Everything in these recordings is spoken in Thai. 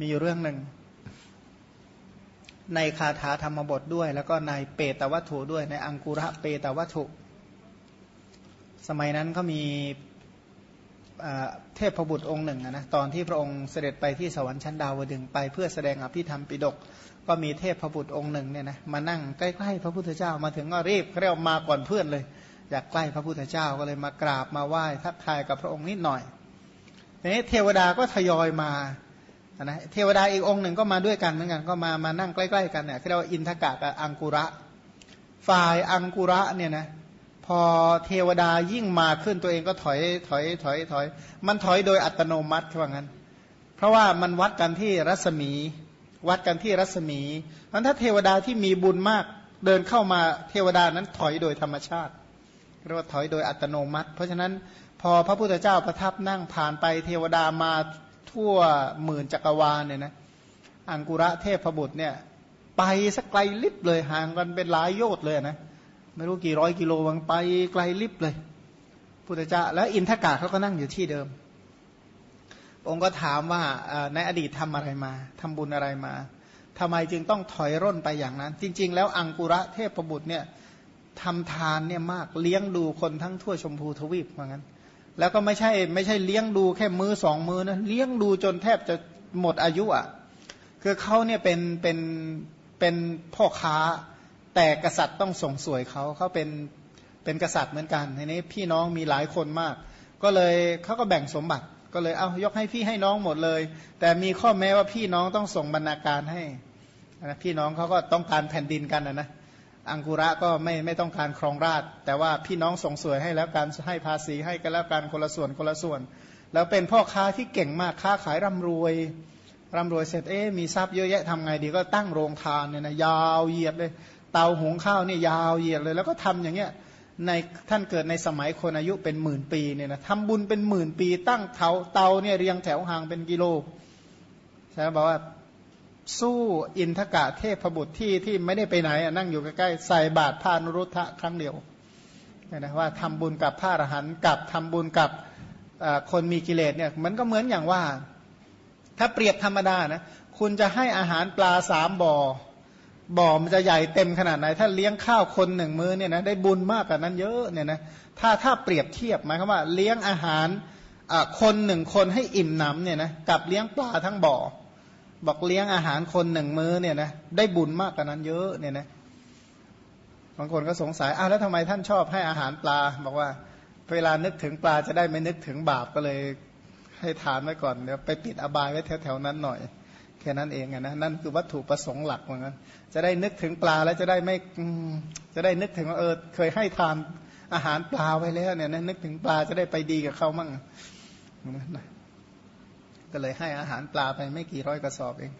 มีอยู่เรื่องหนึ่ง ในคาถาธรรมบทด้วย แล้วก็ในเปตวัตถุด้วยในอังกุระเปตวัตถุ สมัยนั้นก็มีเทพบุตรองค์หนึ่งนะตอนที่พระองค์เสด็จไปที่สวรรค์ชั้นดาวดึงไป เพื่อแสดงอภิธรรมปิดก ก็มีเทพบุตรองค์หนึ่งเนี่ยนะมานั่งใกล้ๆพระพุทธเจ้ามาถึงก็รีบเรียกมาก่อนเพื่อนเลย อยากใกล้พระพุทธเจ้าก็เลยมากราบมาไหว้ทักทายกับพระองค์นิดหน่อยทีนี้เทวดาก็ทยอยมา นะเทวดาอีกองหนึ่งก็มาด้วยกันเหมือนกันก็มามานั่งใกล้ ๆ กันเนี่ยเรียกว่าอินทกะกับอังกุระ ฝ่ายอังกุระเนี่ยนะพอเทวดายิ่งมาขึ้นตัวเองก็ถอยถอยถอยถอย มันถอยโดยอัตโนมัติว่างั้น เพราะว่ามันวัดกันที่รัศมี วัดกันที่รัศมีมันถ้าเทวดาที่มีบุญมากเดินเข้ามาเทวดานั้นถอยโดยธรรมชาติเรียกว่าถอยโดยอัตโนมัติ เพราะฉะนั้นพอพระพุทธเจ้าประทับนั่งผ่านไปเทวดามา ทั่วหมื่นจักรวาลเนี่ยนะอังกุระเทพบุตรเนี่ย ไปสักไกลลิบเลยห่างกันเป็นหลายโยชน์เลยนะไม่รู้กี่ร้อยกิโลวังไปไกลลิบเลยพุทธเจ้าแล้วอินทกาเขาก็นั่งอยู่ที่เดิม องค์ก็ถามว่าในอดีตทำอะไรมาทำบุญอะไรมาทำไมจึงต้องถอยร่นไปอย่างนั้น จริง ๆ แล้วอังกุระเทพบุตรเนี่ยทำทานเนี่ยมากเลี้ยงดูคนทั้งทั่วชมพูทวีปเหมือนกัน แล้วก็ไม่ใช่ไม่ใช่เลี้ยงดูแค่มือสองมือนะเลี้ยงดูจนแทบจะหมดอายุอะคือเขาเนี่ยเป็นเป็นเป็นพ่อค้า แต่กษัตริย์ต้องส่งสวยเขาเขาเป็นเป็นกษัตริย์เหมือนกันทีนี้พี่น้องมีหลายคนมาก ก็เลยเขาก็แบ่งสมบัติก็เลยเอายกให้พี่ให้น้องหมดเลย แต่มีข้อแม้ว่าพี่น้องต้องส่งบรรณาการให้นะพี่น้องเขาก็ต้องการแผ่นดินกันนะนะ อังกุระก็ไม่ไม่ต้องการครองราช แต่ว่าพี่น้องส่งสวยให้แล้วการให้ภาษีให้กันแล้วการคนละส่วนคนละส่วน แล้วเป็นพ่อค้าที่เก่งมากค้าขายร่ำรวยร่ำรวยเสร็จเอ๊มีทรัพย์เยอะแยะทำไงดีก็ตั้งโรงทานเนี่ยนะยาวเหยียดเลย เตาหุงข้าวนี่ยาวเหยียดเลย แล้วก็ทำอย่างเงี้ยในท่านเกิดในสมัยคนอายุเป็นหมื่นปีเนี่ยนะทำบุญเป็นหมื่นปี ตั้งเตาเตาเนี่ยเรียงแถวห่างเป็นกิโลใช่ไหมบอกว่า สู้อินทกะเทพบุตรที่ที่ไม่ได้ไปไหนนั่งอยู่ใกล้ๆใส่บาตรผ้านุรุทธะครั้งเดียวนะว่าทำบุญกับพระอรหันต์กับทำบุญกับคนมีกิเลสเนี่ยมันก็เหมือนอย่างว่า ถ้าเปรียบธรรมดานะคุณจะให้อาหารปลาสามบ่อ บ่อมันจะใหญ่เต็มขนาดไหน ถ้าเลี้ยงข้าวคนหนึ่งมื้อเนี่ยนะได้บุญมากกว่านั้นเยอะเนี่ยนะถ้าถ้าเปรียบเทียบหมายความว่า เลี้ยงอาหารคนหนึ่งคนให้อิ่มหนำเนี่ยนะกับเลี้ยงปลาทั้งบ่อ บอกเลี้ยงอาหารคนหนึ่งมื้อเนี่ยนะได้บุญมากกว่านั้นเยอะเนี่ยนะบางคนก็สงสัยอ้าวแล้วทำไมท่านชอบให้อาหารปลา บอกว่าเวลานึกถึงปลาจะได้ไม่นึกถึงบาปก็เลยให้ทานไว้ก่อนเดี๋ยวไปปิดอบายไว้แถวๆนั้นหน่อย แค่นั้นเองนะนั่นคือวัตถุประสงค์หลักเหมือนกันจะได้นึกถึงปลาแล้วจะได้ไม่จะได้นึกถึงว่าเออเคยให้ทานอาหารปลาไว้แล้วเนี่ยนึกถึงปลาจะได้ไปดีกับเขามั่ง ก็เลยให้อาหารปลาไปไม่กี่ร้อยกระสอบเอง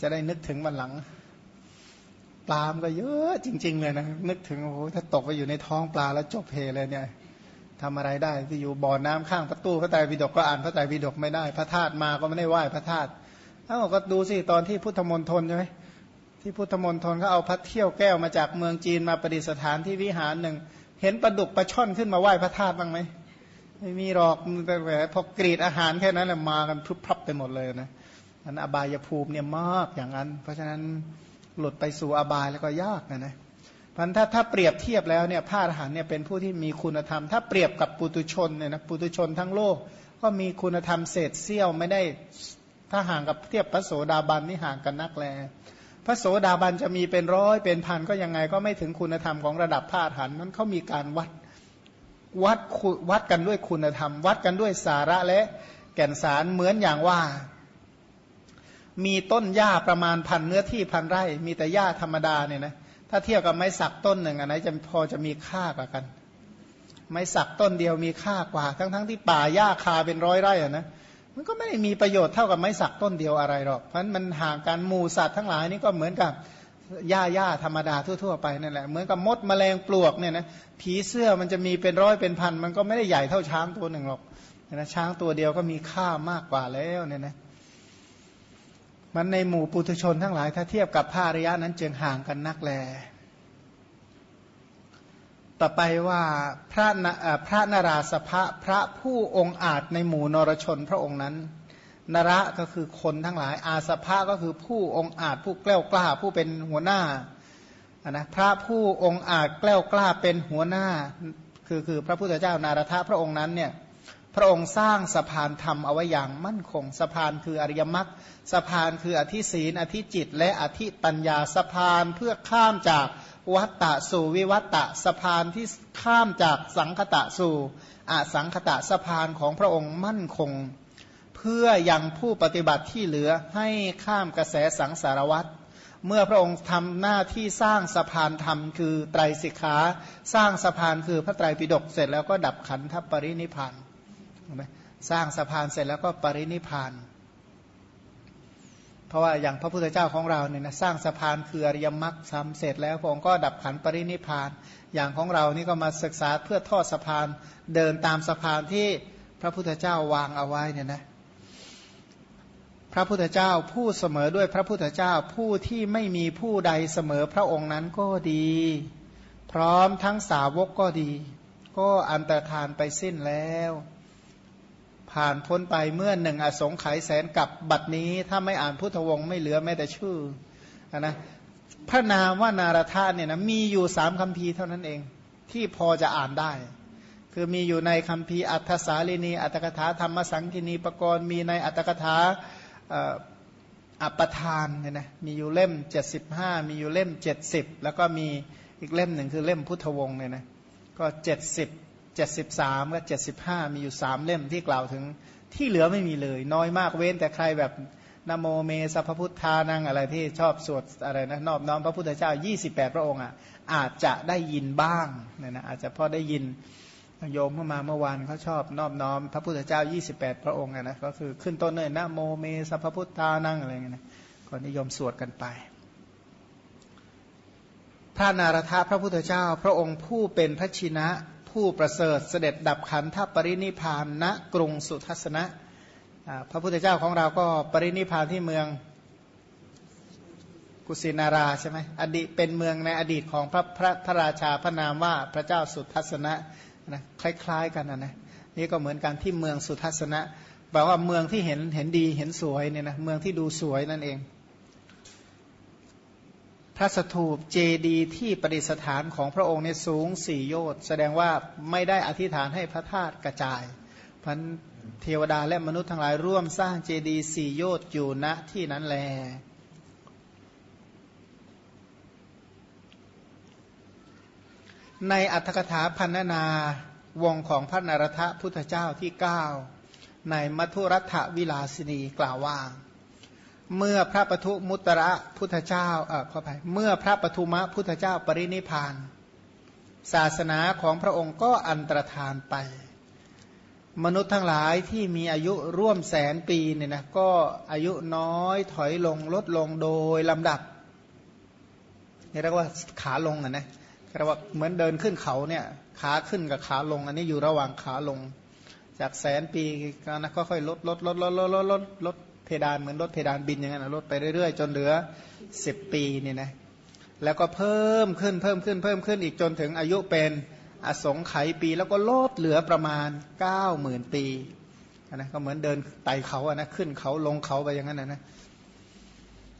จะได้นึกถึงวันหลัง ปลามก็เยอะจริง ๆ เลยนะนึกถึงโอ้โหถ้าตกไปอยู่ในท้องปลาแล้วจบเพเลยเนี่ยทำอะไรได้ที่อยู่บ่อน้ำข้างประตูพระไตรปิฎกก็อ่านพระไตรปิฎกไม่ได้ พระธาตุมาก็ไม่ได้ไหว้พระธาตุเอ้าก็ดูสิตอนที่พุทธมนตรใช่ไหมที่พุทธมนตรเขาเอาพัดเที่ยวแก้วมาจากเมืองจีนมาประดิษฐานที่วิหารหนึ่งเห็นปลาดุกปลาช่อนขึ้นมาไหว้พระธาตุบ้างไหม ไม่มีหรอกแต่แหมพอกรีดอาหารแค่นั้นแหละมากันพรุบพรับไปหมดเลยนะอันอบายภูมิเนี่ยมากอย่างนั้น เพราะฉะนั้นหลุดไปสู่อบายแล้วก็ยากนะนะพันถ้าถ้าเปรียบเทียบแล้วเนี่ยพระอรหันเนี่ยเป็นผู้ที่มีคุณธรรม ถ้าเปรียบกับปุตุชนเนี่ยนะปุตุชนทั้งโลก ก็มีคุณธรรมเศษเสี้ยวไม่ได้ถ้าห่างกับเทียบพระโสดาบันนี่ห่างกันนักแล พระโสดาบันจะมีเป็นร้อยเป็นพันก็ยังไงก็ไม่ถึงคุณธรรมของระดับพระอรหันนั้นเขามีการวัด วัดวัดกันด้วยคุณธรรม วัดกันด้วยสาระและแก่นสารเหมือนอย่างว่า มีต้นหญ้าประมาณพันเนื้อที่พันไร่ มีแต่หญ้าธรรมดาเนี่ยนะถ้าเทียบกับไม้สักต้นหนึ่งอันไหนจะพอจะมีค่ากว่ากัน ไม้สักต้นเดียวมีค่ากว่า ทั้งๆทที่ป่าหญ้าคาเป็นร้อยไร่อะนะมันก็ไม่ได้มีประโยชน์เท่ากับไม้สักต้นเดียวอะไรหรอกเพราะมันห่างกันหมูสัตว์ทั้งหลายนี่ก็เหมือนกับ หญ้าหญ้าธรรมดาทั่ว ๆ ไปนั่นแหละเหมือนกับมดแมลงปลวกเนี่ยนะผีเสื้อมันจะมีเป็นร้อยเป็นพัน มันก็ไม่ได้ใหญ่เท่าช้างตัวหนึ่งหรอกนะช้างตัวเดียวก็มีค่ามากกว่าแล้วเนี่ยนะมันในหมู่ปุถุชนทั้งหลาย ถ้าเทียบกับพระอริยะนั้นจึงห่างกันนักแล ต่อไปว่าพระพระนาราสภะพระผู้องค์อาจในหมู่นรชนพระองค์นั้น นระก็คือคนทั้งหลาย อาสภะก็คือผู้องอาจผู้แกล้วกล้าผู้เป็นหัวหน้านะพระผู้องอาจแกล้วกล้าเป็นหัวหน้า คือคือพระพุทธเจ้านารทะพระองค์นั้นเนี่ยพระองค์สร้างสะพานธรรมเอาไว้อย่างมั่นคงสะพานคืออริยมรรคสะพานคืออธิศีนอธิจิต และอธิปัญญาสะพานเพื่อข้ามจากวัตตะสู่วิวัตตะสะพานที่ข้ามจากสังคตะสู่อสังคตะสะพานของพระองค์มั่นคง พื่อยังผู้ปฏิบัติที่เหลือให้ข้ามกระแสสังสารวัตรเมื่อพระองค์ทำหน้าที่สร้างสะพานธรรมคือไตรสิกขา สร้างสะพานคือพระไตรปิฎกเสร็จแล้วก็ดับขันธปรินิพานสร้างสะพานเสร็จแล้วก็ปรินิพาน เพราะว่าอย่างพระพุทธเจ้าของเราเนี่ยนะสร้างสะพานคืออริยมรรคทำเสร็จแล้วพระองค์ก็ดับขันปรินิพาน อย่างของเรานี่ก็มาศึกษาเพื่อทอดสะพานเดินตามสะพานที่พระพุทธเจ้าวางเอาไว้เนี่ยนะ พระพุทธเจ้าผู้เสมอด้วยพระพุทธเจ้าผู้ที่ไม่มีผู้ใดเสมอพระองค์นั้นก็ดี พร้อมทั้งสาวกก็ดี ก็อันตรธานไปสิ้นแล้ว ผ่านพ้นไปเมื่อหนึ่งอสงไขยแสนกับบัดนี้ถ้าไม่อ่านพุทธวงศ์ไม่เหลือแม้แต่ชื่อนะพระนามว่านารธาเนี่ยนะมีอยู่สามคำพีเท่านั้นเอง ที่พอจะอ่านได้ คือมีอยู่ในคำพีอัฏฐสาลีนีอัตถกถาธรรมสังคินีปกรณ์มีในอัตถกถา อัปทานเนี่ยนะมีอยู่เล่ม 75 มีอยู่เล่ม 70 แล้วก็มีอีกเล่มหนึ่งคือเล่มพุทธวงศ์เนี่ยนะก็ 70 73 ก็ 75 มีอยู่ 3 เล่มที่กล่าวถึงที่เหลือไม่มีเลย น้อยมากเว้นแต่ใครแบบนโมเมสัพพุทธานังอะไรที่ชอบสวดอะไรนะนอบน้อมพระพุทธเจ้า 28 พระองค์อะอาจจะได้ยินบ้างเนี่ยนะอาจจะพอได้ยิน โยมเข้ามาเมื่อวานเขาชอบนอบน้อม พระพุทธเจ้า 28 พระองค์นะก็คือขึ้นต้นเลยนะโมเมสัพพุทธานังอะไรเงี้ยนะก็นิยมสวดกันไปพระนารถาพระพุทธเจ้า พระองค์ผู้เป็นพระชินะผู้ประเสริฐเสด็จดับขันธปรินิพานณกรุงสุทัศนะพระพุทธเจ้าของเราก็ปรินิพานที่เมืองกุสินาราใช่ไหมอดีตเป็นเมืองในอดีตของพระพระพระราชาพระนามว่าพระเจ้าสุทัศนะ นะคล้ายๆกันนะนะนี่ก็เหมือนกันที่เมืองสุทัศนะแปลว่าเมืองที่เห็นเห็นดีเห็นสวยเนี่ยนะเมืองที่ดูสวยนั่นเอง พระสถูปเจดีที่ประดิษฐานของพระองค์เนี่ยสูงสี่โยชน์แสดงว่าไม่ได้อธิษฐานให้พระธาตุกระจายพันเทวดาและมนุษย์ทั้งหลายร่วมสร้างเจดีสี่โยชน์อยู่ณที่นั้นแล ในอัตถกถาพันนาวงของพระนรทะพุทธเจ้าที่ 9 ในมัทุรัฐวิลาสินีกล่าวว่า เมื่อพระปทุมุตระพุทธเจ้าเออขอไปเมื่อพระปทุมะพุทธเจ้าปรินิพาน ศาสนาของพระองค์ก็อันตรธานไป มนุษย์ทั้งหลายที่มีอายุร่วมแสนปีเนี่ยนะก็อายุน้อยถอยลงลดลงโดยลำดับเรียกว่าขาลงอะนะ เรียกว่าเหมือนเดินขึ้นเขาเนี่ยขาขึ้นกับขาลง อันนี้อยู่ระหว่างขาลง จากแสนปีก็นะก็ค่อยลดลดลดลดลดลดลดลดเพดานเหมือนลดเพดานบินอย่างนั้นลดไปเรื่อยๆ จนเหลือสิบปีนี่นะแล้วก็เพิ่มขึ้นเพิ่มขึ้นเพิ่มขึ้นอีกจนถึงอายุเป็นอสงไขยปี แล้วก็ลดเหลือประมาณเก้าหมื่นปีนะก็เหมือนเดินไต่เขาอะนะขึ้นเขาลงเขาไปอย่างนั้นนะนะ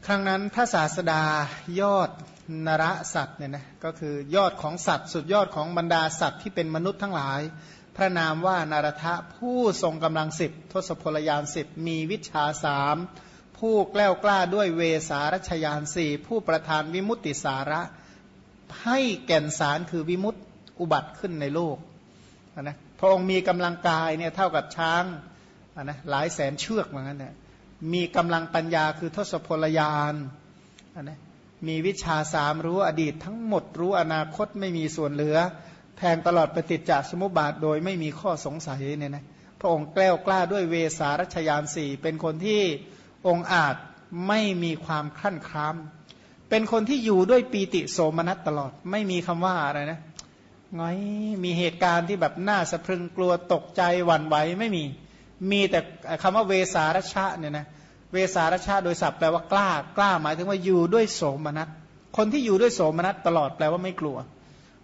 ครั้งนั้นพระศาสดายอดนรสัตว์เนี่ยนะก็คือยอดของสัตว์ สุดยอดของบรรดาสัตว์ที่เป็นมนุษย์ทั้งหลาย พระนามว่านารทะผู้ทรงกำลังสิบทศพลยานสิบมีวิชาสามผู้แกล้วกล้าด้วยเวสารัชยานสี่ผู้ประธานวิมุตติสาระ ให้แก่นสารคือวิมุตติอุบัติขึ้นในโลกนะพระองค์มีกำลังกายเนี่ยเท่ากับช้างนะหลายแสนเชือกเหมือนกันเนี่ย มีกำลังปัญญาคือทศพลยานนะมีวิชาสามรู้อดีตทั้งหมดรู้อนาคตไม่มีส่วนเหลือ แทงตลอดปฏิจจสมุปบาทโดยไม่มีข้อสงสัยเนี่ยนะพระองค์แกล้วกล้าด้วยเวสารัชยานสี่เป็นคนที่องอาจไม่มีความคลั่นคล้ามเป็นคนที่อยู่ด้วยปีติโสมนัสตลอดไม่มีคำว่าอะไรนะง้อยมีเหตุการณ์ที่แบบน่าสะพรึงกลัวตกใจหวั่นไหวไม่มี มีแต่คำว่าเวสารชะเนี่ยนะเวสารชาโดยศัพท์แปลว่ากล้ากล้าหมายถึงว่าอยู่ด้วยโสมนัสคนที่อยู่ด้วยโสมนัสตลอดแปลว่าไม่กลัว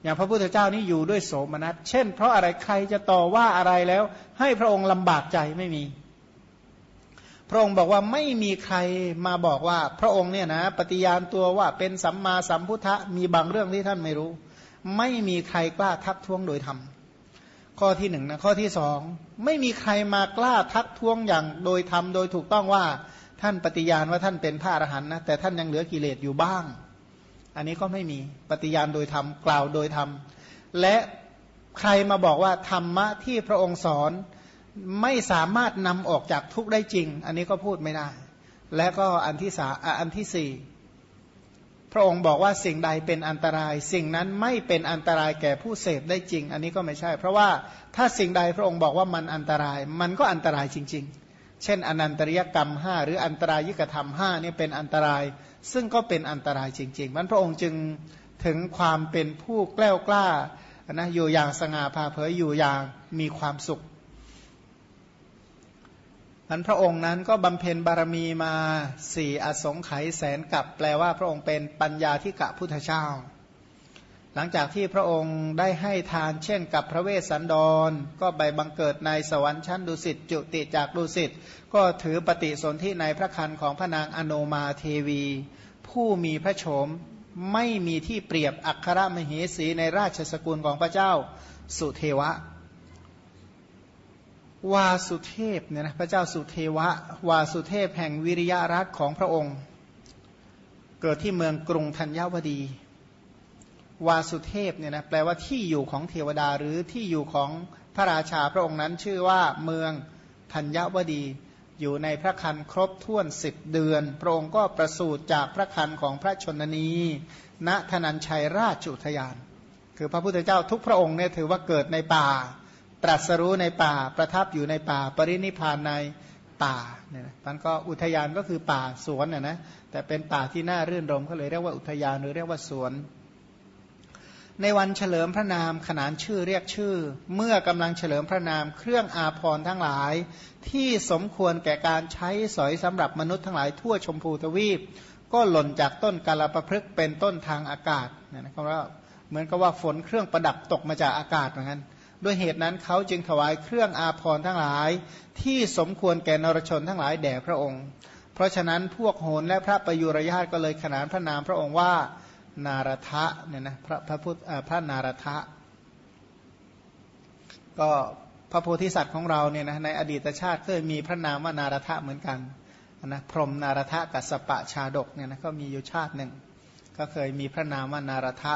อย่างพระพุทธเจ้านี่อยู่ด้วยโสมนัสเช่น เพราะอะไรใครจะต่อว่าอะไรแล้ว ให้พระองค์ลำบากใจไม่มี พระองค์บอกว่าไม่มีใครมาบอกว่า พระองค์เนี่ยนะ ปฏิญาณตัวว่าเป็นสัมมาสัมพุทธะมีบางเรื่องที่ท่านไม่รู้ ไม่มีใครกล้าทักท้วงโดยธรรม ข้อที่หนึ่งนะข้อที่สองไม่มีใครมากล้าทักท้วงอย่างโดยธรรมโดยถูกต้องว่าท่านปฏิญาณว่าท่านเป็นพระอรหันต์นะแต่ท่านยังเหลือกิเลสอยู่บ้าง อันนี้ก็ไม่มีปฏิญาณโดยธรรมกล่าวโดยธรรม และใครมาบอกว่าธรรมะที่พระองค์สอนไม่สามารถนำออกจากทุกข์ได้จริง อันนี้ก็พูดไม่ได้ และก็อันที่สาอันที่สี่ พระองค์บอกว่าสิ่งใดเป็นอันตราย สิ่งนั้นไม่เป็นอันตรายแก่ผู้เสพได้จริง อันนี้ก็ไม่ใช่ เพราะว่าถ้าสิ่งใดพระองค์บอกว่ามันอันตราย มันก็อันตรายจริง ๆ เช่น อนันตริยกรรมห้าหรืออันตรายิกธรรมห้านี่เป็นอันตราย ซึ่งก็เป็นอันตรายจริงๆมันพระองค์จึงถึงความเป็นผู้แกล้วกล้านะอยู่อย่างสง่าผ่าเผยอยู่อย่างมีความสุข นั้นพระองค์นั้นก็บำเพ็ญบารมีมาสี่อสงไขยแสนกับแปลว่าพระองค์เป็นปัญญาธิกะพุทธเจ้า หลังจากที่พระองค์ได้ให้ทานเช่นกับพระเวสสันดร ก็ไปบังเกิดในสวรรค์ชั้นดุสิตจุติจากดุสิตก็ถือปฏิสนธิในพระคันของพระนางอโนมาเทวี ผู้มีพระโฉมไม่มีที่เปรียบอัครมเหสีในราชสกุลของพระเจ้าสุเทวะ วาสุเทพเนี่ยนะพระเจ้าสุเทวะ วาสุเทพแห่งวิริยรัตของพระองค์ เกิดที่เมืองกรุงธัญวดี วาสุเทพเนี่ยนะแปลว่าที่อยู่ของเทวดาหรือที่อยู่ของพระราชาพระองค์นั้นชื่อว่าเมืองธัญวดี อยู่ในพระคันครบถ้วนสิบเดือน พระองค์ก็ประสูติจากพระคันของพระชนนีณธนัญชัยราชุทยาน คือพระพุทธเจ้าทุกพระองค์เนี่ยถือว่าเกิดในป่า ตรัสรู้ในป่าประทับอยู่ในป่า ปรินิพานในป่าเนี่ยนะมันก็อุทยานก็คือป่าสวนน่ะนะแต่เป็นป่าที่น่ารื่นรมก็เลยเรียกว่าอุทยานหรือเรียกว่าสวน ในวันเฉลิมพระนามขนานชื่อเรียกชื่อ เมื่อกำลังเฉลิมพระนามเครื่องอาภรณ์ทั้งหลาย ที่สมควรแก่การใช้สอยสำหรับมนุษย์ทั้งหลายทั่วชมพูทวีป ก็หล่นจากต้นกาลประพฤกเป็นต้นทางอากาศเนี่ยนะคำว่าเหมือนกับว่าฝนเครื่องประดับตกมาจากอากาศเหมือนกัน ด้วยเหตุนั้นเขาจึงถวายเครื่องอาภรณ์ทั้งหลาย ที่สมควรแก่นรชนทั้งหลายแด่พระองค์ เพราะฉะนั้นพวกโหนและพระประยุรญาตก็เลยขนานพระนามพระองค์ว่านารทะเนี่ยนะพระพระพุทธพระนารทะ ก็พระโพธิสัตว์ของเราเนี่ยนะในอดีตชาติเคยมีพระนามว่านารทะเหมือนกันนะพรมนารทะกับสปะชาดกเนี่ยนะก็มีอยู่ชาติหนึ่ง ก็เคยมีพระนามว่านารทะ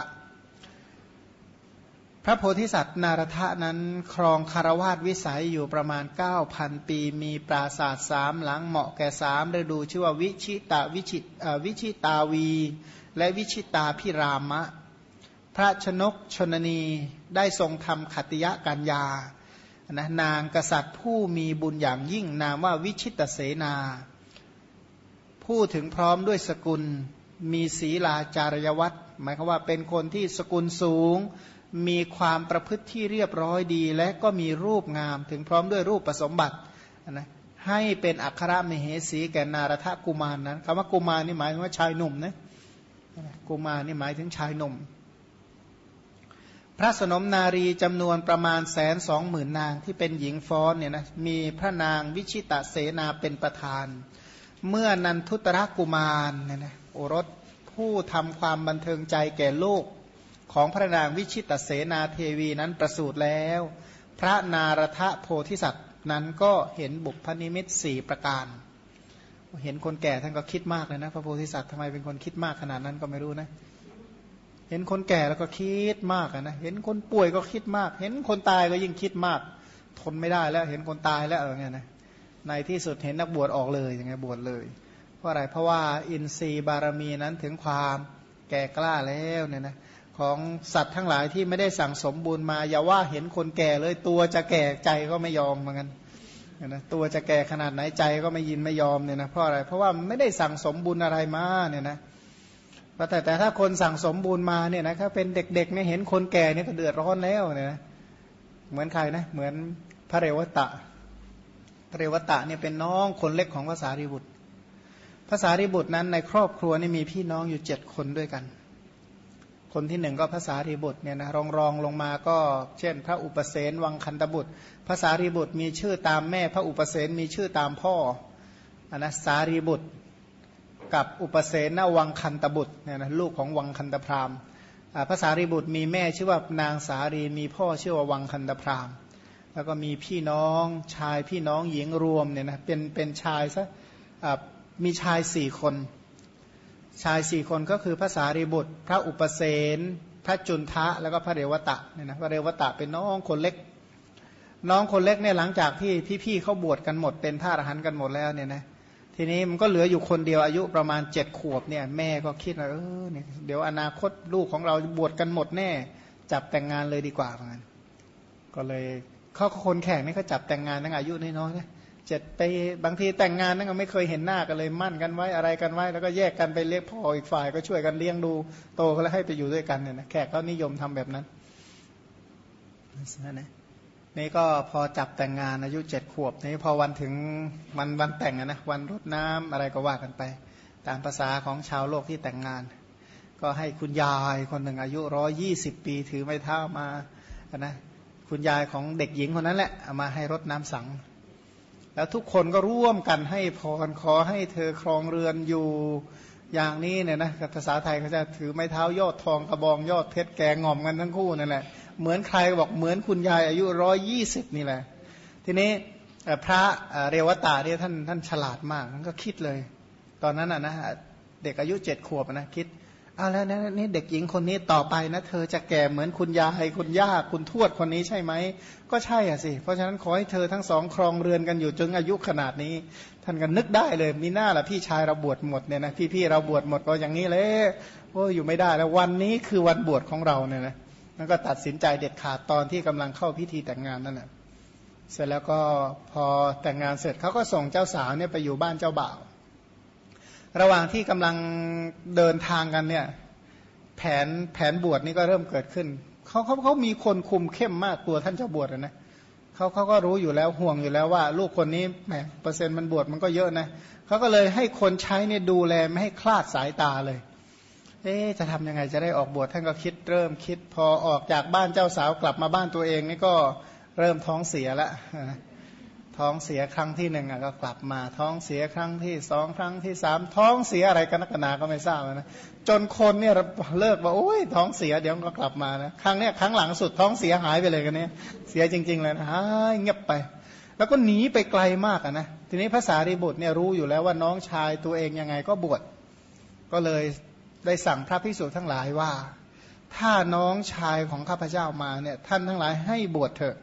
พระโพธิสัตว์นารทะนั้นครองคารวาสวิสัยอยู่ประมาณ 9,000 ปี มีปราศาสตร์สามหลังเหมาะแก่สามฤดูชื่อว่าวิชิตาวิชิตวิชิตาวี และวิชิตาพิรามะ พระชนกชนนีได้ทรงทำขัตยกัญญานะนางกษัตริย์ผู้มีบุญอย่างยิ่งนามว่าวิชิตเสนา ผู้ถึงพร้อมด้วยสกุลมีศีลาจารยวัตรหมายความว่าเป็นคนที่สกุลสูง มีความประพฤติที่เรียบร้อยดี และก็มีรูปงามถึงพร้อมด้วยรูปประสมบัตินะให้เป็นอัครมเหสีแก่นารทกุมารนนั้นคำว่ากุมารนี่หมายถึงว่าชายหนุ่มนะกุมารนี่หมายถึงชายหนุ่ม พระสนมนารีจำนวนประมาณแสนสองหมื่นนางที่เป็นหญิงฟ้อนเนี่ยนะมีพระนางวิชิตะเสนาเป็นประธาน เมื่อนันทุตระกุมารเนี่ยนะโอรสผู้ทำความบันเทิงใจแก่โลก ของพระนางวิชิตเสนาเทวีนั้นประสูติแล้ว พระนารทะโพธิสัตว์นั้นก็เห็นบุพนิมิตสี่ประการ เห็นคนแก่ท่านก็คิดมากเลยนะ พระโพธิสัตว์ทำไมเป็นคนคิดมากขนาดนั้นก็ไม่รู้นะ เห็นคนแก่แล้วก็คิดมากนะ เห็นคนป่วยก็คิดมาก เห็นคนตายก็ยิ่งคิดมาก ทนไม่ได้แล้ว เห็นคนตายแล้วอย่างเออไงนะ ในที่สุดเห็นนักบวชออกเลยยังไงบวชเลย เพราะอะไร เพราะว่าอินทรีย์บารมีนั้นถึงความแก่กล้าแล้วเนี่ยนะ ของสัตว์ทั้งหลายที่ไม่ได้สั่งสมบุญมา อย่าว่าเห็นคนแก่เลยตัวจะแก่ใจก็ไม่ยอมเหมือนกันนะตัวจะแก่ขนาดไหนใจก็ไม่ยินไม่ยอมเนี่ยนะเพราะอะไรเพราะว่าไม่ได้สั่งสมบุญอะไรมาเนี่ยนะแต่แต่ถ้าคนสั่งสมบุญมาเนี่ยนะถ้าเป็นเด็กๆเนี่ยเห็นคนแก่เนี่ยก็เดือดร้อนแล้วเนี่ยนะเหมือนใครนะเหมือนพระเรวตะพระเรวตะเนี่ยเป็นน้องคนเล็กของภาษาริบุตรภาษาริบุตรนั้นในครอบครัวนี่มีพี่น้องอยู่เจ็ดคนด้วยกัน คนที่หนึ่งก็ภาษารีบุตรเนี่ยนะรองรองลงมาก็เช่น พระอุปเสนวังคันตบุตรภาษารีบุตรมีชื่อตามแม่ พระอุปเสนมีชื่อตามพ่ออนัสสารีบุตร กับอุปเสนวังคันตบุตรเนี่ยนะลูกของวังคันตพรามภาษารีบุตรมีแม่ชื่อว่านางสารีมีพ่อชื่อว่าวังคันตพรามแล้วก็มีพี่น้องชายพี่น้องหญิงรวมเนี่ยนะเป็นเป็นชายซะมีชายสี่คน ชายสี่คนก็คือภาษารีบุตร พระอุปเสนพระจุนทะแล้วก็พระเรวตะเนี่ยนะพระเรวตะเป็นน้องคนเล็ก น้องคนเล็กเนี่ยหลังจากที่พี่ๆเขาบวชกันหมดเป็นพระอรหันต์กันหมดแล้วเนี่ยนะทีนี้มันก็เหลืออยู่คนเดียวอายุประมาณเจ็ดขวบเนี่ยแม่ก็คิดว่าเออเนี่ยเดี๋ยวอนาคตลูกของเราบวชกันหมดแน่ จับแต่งงานเลยดีกว่าเหมือนกันก็เลยเขาคนแข่งนี่เขาจับแต่งงานตั้งอายุน้อยๆนะ เจ็ดไปบางทีแต่งงานนั่นก็ไม่เคยเห็นหน้ากันเลยมั่นกันไว้อะไรกันไว้ แล้วก็แยกกันไปเลี้ยงพ่ออีกฝ่ายก็ช่วยกันเลี้ยงดูโตก็แล้วให้ไปอยู่ด้วยกันเนี่ยนะแขกก็นิยมทำแบบนั้นนั่นนะนี่ก็พอจับแต่งงานอายุเจ็ดขวบนี่พอวันถึงวันวันแต่งนะวันรดน้ำอะไรก็ว่ากันไป ตามภาษาของชาวโลกที่แต่งงาน ก็ให้คุณยายคนหนึ่งอายุร้อยี่สิบปีถือไม้เท้ามานะคุณยายของเด็กหญิงคนนั้นแหละเอามาให้รดน้ำสัง แล้วทุกคนก็ร่วมกันให้พรขอให้เธอครองเรือนอยู่อย่างนี้เนี่ยนะภาษาไทยเขาจะถือไม้เท้ายอดทองกระบองยอดเพชรแกงงอมกันทั้งคู่นั่นแหละเหมือนใครบอกเหมือนคุณยายอายุร้อยยี่สิบนี่แหละ ทีนี้พระเรวตาเนี่ยท่านท่านฉลาดมากท่านก็คิดเลย ตอนนั้นอะนะเด็กอายุเจ็ดขวบนะคิด เอาแล้วนี่เด็กหญิงคนนี้ต่อไปนะ เธอจะแก่เหมือนคุณยายคุณย่าคุณทวดคนนี้ใช่ไหม ก็ใช่อะสิ เพราะฉะนั้นขอให้เธอทั้งสองครองเรือนกันอยู่จนอายุขนาดนี้ ท่านก็นึกได้เลย มีหน้าละพี่ชายเราบวชหมดเนี่ยนะพี่พี่เราบวชหมดก็อย่างนี้เลยโอ้อยู่ไม่ได้แล้ววันนี้คือวันบวชของเราเนี่ยนะนั่นก็ตัดสินใจเด็ดขาดตอนที่กำลังเข้าพิธีแต่งงานนั่นแหละเสร็จแล้วก็พอแต่งงานเสร็จเขาก็ส่งเจ้าสาวเนี่ยไปอยู่บ้านเจ้าบ่าว ระหว่างที่กำลังเดินทางกันเนี่ยแผนแผนบวชนี่ก็เริ่มเกิดขึ้นเขาเขาเขามีคนคุมเข้มมากกลัวท่านจะบวชนะเขาเขาก็รู้อยู่แล้วห่วงอยู่แล้วว่า ลูกคนนี้แหมเปอร์เซ็นต์มันบวชมันก็เยอะนะเขาก็เลยให้คนใช้เนี่ยดูแลไม่ให้คลาดสายตาเลย เอ๊จะทำยังไงจะได้ออกบวชท่านก็คิดเริ่มคิด พอออกจากบ้านเจ้าสาวกลับมาบ้านตัวเองนี่ก็เริ่มท้องเสียละ ท้องเสียครั้งที่หนึ่งก็กลับมา ท้องเสียครั้งที่สองครั้งที่สามท้องเสียอะไรกันนักหนาก็ไม่ทราบนะจนคนเนี่ยเลิกว่าโอ้ยท้องเสียเดี๋ยวก็กลับมานะครั้งเนี้ยครั้งหลังสุดท้องเสียหายไปเลยกันเนี้ยเสียจริง ๆ เลยนะหายเงียบไป แล้วก็หนีไปไกลมากนะทีนี้ภาษารีบุตรเนี่ยรู้อยู่แล้วว่าน้องชายตัวเองยังไงก็บวชก็เลยได้สั่งพระภิกษุทั้งหลายว่า ถ้าน้องชายของข้าพเจ้ามาเนี่ยท่านทั้งหลายให้บวชเถอะ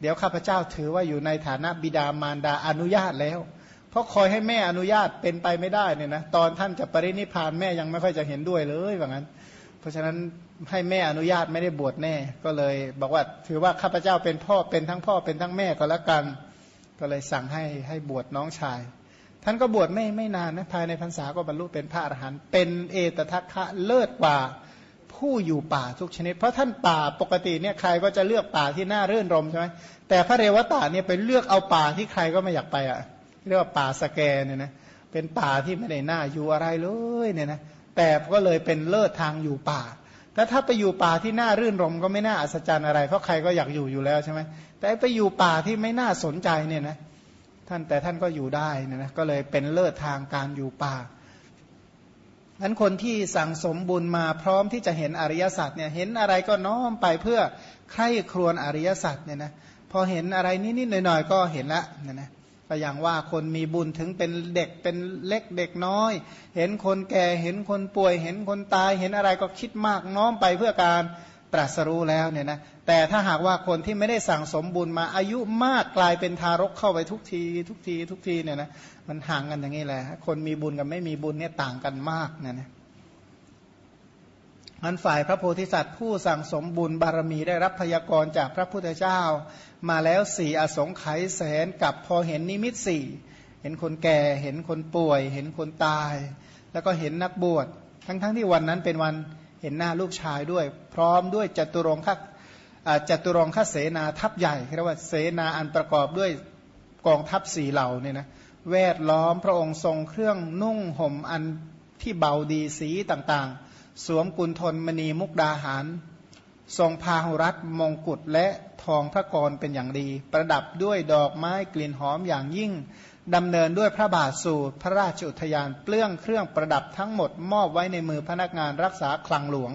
เดี๋ยวข้าพเจ้าถือว่าอยู่ในฐานะบิดามารดาอนุญาตแล้ว เพราะคอยให้แม่อนุญาตเป็นไปไม่ได้เนี่ยนะตอนท่านจะปรินิพานแม่ยังไม่ค่อยจะเห็นด้วยเลยว่างั้น เพราะฉะนั้นให้แม่อนุญาตไม่ได้บวชแน่ ก็เลยบอกว่าถือว่าข้าพเจ้าเป็นพ่อเป็นทั้งพ่อเป็นทั้งแม่ก็แล้วกัน ก็เลยสั่งให้ให้บวชน้องชาย ท่านก็บวชไม่ไม่นานนะภายในพรรษาก็บรรลุเป็นพระอรหันต์เป็นเอตทัคคะเลิศกว่า ผู้อยู่ป่าทุกชนิด เพราะท่านป่าปกติเนี่ยใครก็จะเลือกป่าที่น่ารื่นรมใช่ไหมแต่พระเรวตาเนี่ยไปเลือกเอาป่าที่ใครก็ไม่อยากไปอะเรียกว่าป่าสแกเนี่ยนะเป็นป่าที่ไม่ได้น่าอยู่อะไรเลยเนี่ยนะแต่ก็เลยเป็นเลิศทางอยู่ป่าแต่ถ้าไปอยู่ป่าที่น่ารื่นรมก็ไม่น่าอัศจรรย์อะไร เพราะใครก็อยากอยู่อยู่แล้วใช่ไหมแต่ไปอยู่ป่าที่ไม่น่าสนใจเนี่ยนะท่านแต่ท่านก็อยู่ได้นะนะก็เลยเป็นเลิศทางการอยู่ป่า นั้นคนที่สั่งสมบุญมาพร้อมที่จะเห็นอริยสัจเนี่ยเห็นอะไรก็น้อมไปเพื่อใคร่ครวญอริยสัจเนี่ยนะพอเห็นอะไรนิดๆหน่อยๆก็เห็นละเนี่ยนะก็อย่างว่าคนมีบุญถึงเป็นเด็กเป็นเล็กเด็กน้อย เห็นคนแก่เห็นคนป่วย เห็นคนตายเห็นอะไรก็คิดมากน้อมไปเพื่อการ ตรัสรู้แล้วเนี่ยนะแต่ถ้าหากว่าคนที่ไม่ได้สั่งสมบุญมาอายุมากกลายเป็นทารกเข้าไปทุกที ทุกที ทุกทีเนี่ยนะมันห่างกันอย่างนี้แหละคนมีบุญกับไม่มีบุญเนี่ยต่างกันมากเนี่ยนะมันฝ่ายพระโพธิสัตว์ผู้สั่งสมบุญบารมีได้รับพยากรณ์จากพระพุทธเจ้า มาแล้วสี่อสงไขยแสนกับพอเห็นนิมิตสี่เห็นคนแก่เห็นคนป่วย เห็นคนตาย แล้วก็เห็นนักบวชทั้งๆทที่วันนั้นเป็นวัน เห็นหน้าลูกชายด้วย พร้อมด้วยจตุรงคจตุรงคเสนาทัพใหญ่เรียกว่าเสนาอันประกอบด้วยกองทัพสี่เหล่าเนี่ยนะแวดล้อมพระองค์ทรงเครื่องนุ่งห่มอันที่เบาดีสีต่างๆ สวมกุลทนมณีมุกดาหาร ทรงพาหุรัตมงกุฎและทองพระกรเป็นอย่างดี ประดับด้วยดอกไม้กลิ่นหอมอย่างยิ่ง ดำเนินด้วยพระบาทสู่พระราชอุทยานเปลื้องเครื่องประดับทั้งหมดมอบไว้ในมือพนักงานรักษาคลังหลวง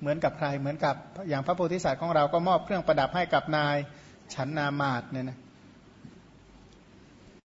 เหมือนกับใครเหมือนกับอย่างพระโพธิสัตว์ของเราก็มอบเครื่องประดับให้กับนายฉันนามาตเนี่ยนะ